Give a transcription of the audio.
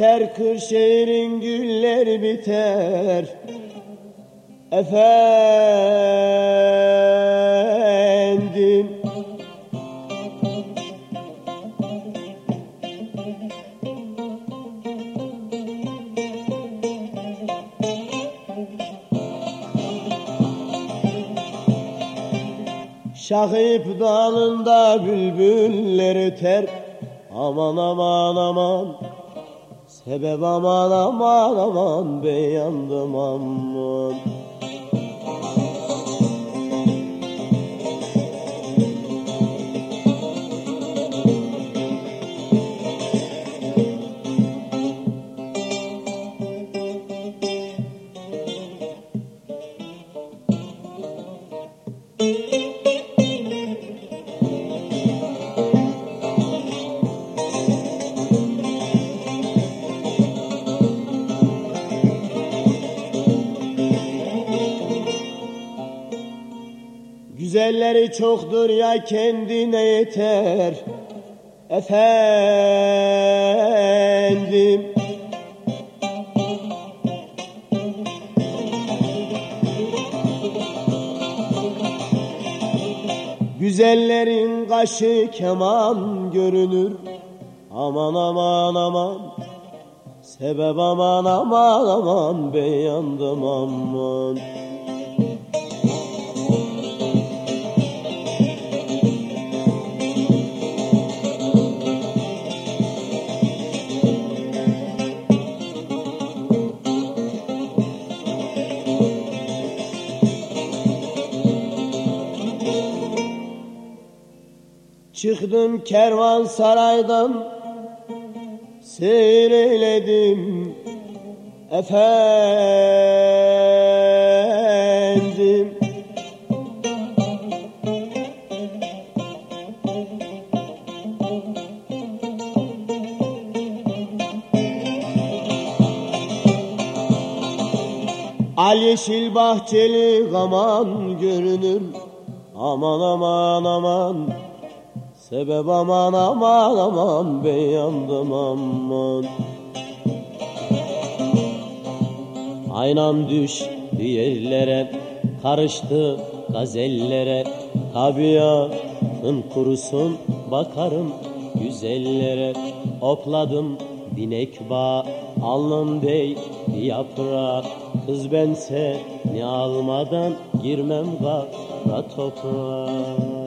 Biter Kırşehir'in gülleri biter. Efendim. Şahip dalında bülbüller öter. Aman aman aman Sebep aman aman aman ben yandım aman Güzelleri çoktur ya kendine yeter. Efendim. Güzellerin kaşı keman görünür. Aman aman aman. Sebep aman aman aman. Ben yandım aman Çıktım kervansaraydan Seyreyledim efendim. Al yeşil bahçeli gaman görünür Aman aman aman Sebep aman aman aman ben yandım aman. Aynam düştü yerlere Karıştı gazellere. Tabiatın kurusun bakarım güzellere. Opladım binek bağ alnım değil yaprağı Kız ben seni almadan girmem kara toprağa